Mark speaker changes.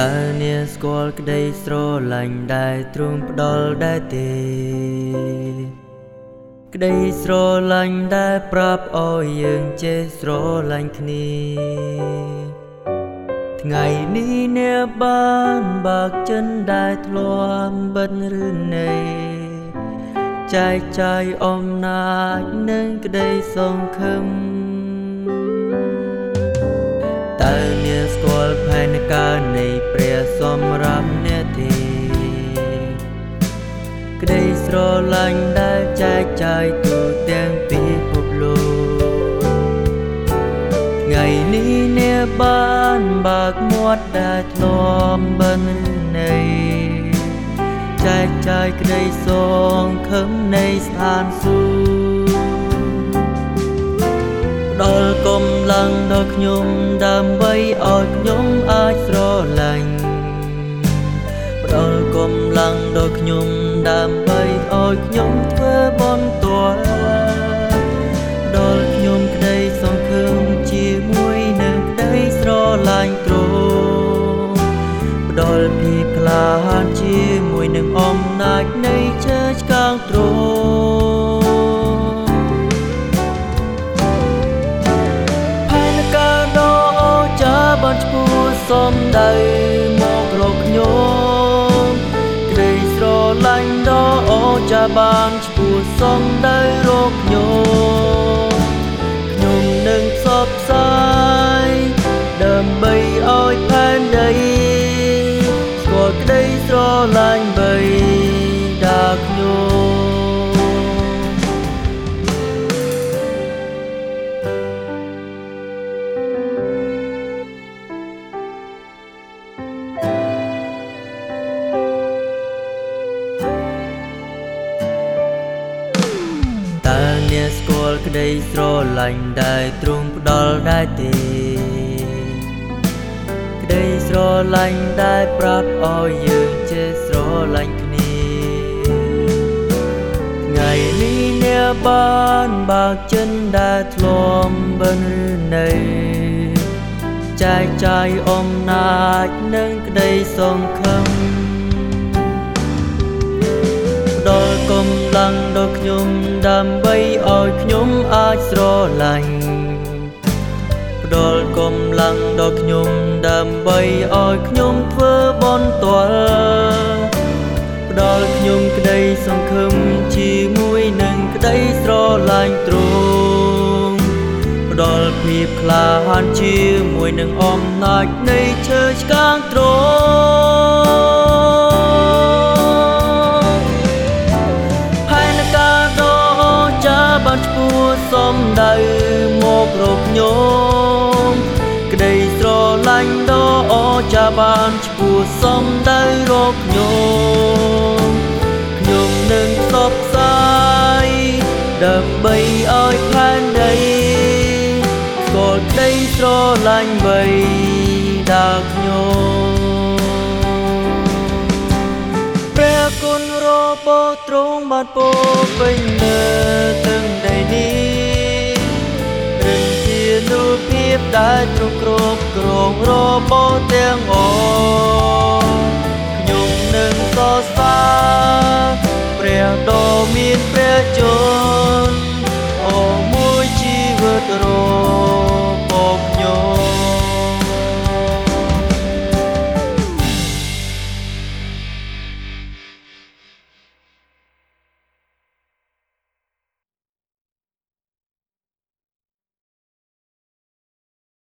Speaker 1: តើនាងស្គាល់ក្តីស្រឡាញ់ដែលទ្រង់ផ្ដល់ដែរទេ ក្តីស្រឡាញ់ដែលប្រាប់ឲ្យយើងចេះស្រឡាញ់គ្នាថ្ងៃនេះអ្នកបានបើកចិនដែលធ្លាប់បិទឬនៃចែកចាយអំណាចនិងក្តីសង្ឃឹមតើនាងស្គាល់ផែន ការនៃព្រះសម្រាប់អ្នកទេក្តីស្រឡាញ់ដែលចែកចាយទូទាំងពិភពលោកថ្ងៃនេះអ្នកបានបើកមាត់ដែលធ្លាប់បិននៃចែកចាយក្តីសងខឹមនៃស្ថានសួគ៌ដល់កំឡឹងដល់ខ្ញុំដើម្បីឲ្យខ្ញុំ ដើម្បីឲ្យខ្ញុំធ្វើបន់តលដល់ខ្ញុំក្តីសង្ឃឹមជាមួយនឹងក្តីស្រឡាញ់ទ្រង់ផ្ដល់ភាពក្លាហានជាមួយនឹងអំណាចនៃជើឆ្កាងទ្រង់សំដៅមករ បានឈ្មោះសំដៅរកខ្ញុំខ្ញុំនឹងផ្សព្វផ្សាយដើម្បីឲ្យផែនដីស្គាល់ក្តីស្រឡាញ់បីដាខ្ញុំ អ្នកស្គាល់ក្តីស្រឡាញ់ដែលទ្រង់ផ្ដល់ដែរទេ ក្តីស្រឡាញ់ដែលប្រាប់ឲ្យយើងចេះស្រឡាញ់គ្នាថ្ងៃនេះអ្នកបានបើកចិនដែលធ្លំបិននៃចែកចាយអំណាចនិងក្តីសង្ឃឹម ដល់កម្លាំងដល់ខ្ញុំដើម្បីឲ្យខ្ញុំអាចស្រឡាញ់ផ្ដល់កម្លាំងដល់ខ្ញុំដើម្បីឲ្យខ្ញុំធ្វើបន់តលផ្ដល់ខ្ញុំក្តីសង្ឃឹមជាមួយនឹងក្តីស្រឡាញ់ទ្រង់ផ្ដល់ភាពក្លាហានជាមួយនឹងអំណាចនៃឈើឆ្កាងទ្រង់ សំដៅមករកខ្ញុំក្តីស្រឡាញ់ដ៏អស្ចារ្យបានឈ្មោះសំដៅរកខ្ញុំខ្ញុំនឹងផ្សព្វផ្សាយដើម្បីឲ្យផែនដីស្គាល់ក្តីស្រឡាញ់បីដាខ្ញុំព្រះគុណរបស់ទ្រង់បានពោពេញលើទាំង ភាពដែលទ្រង់គ្រប់គ្រងរបស់ទាំងអស់ខ្ញុំនឹងសរសើរព្រះដ៏មានព្រះជន្ម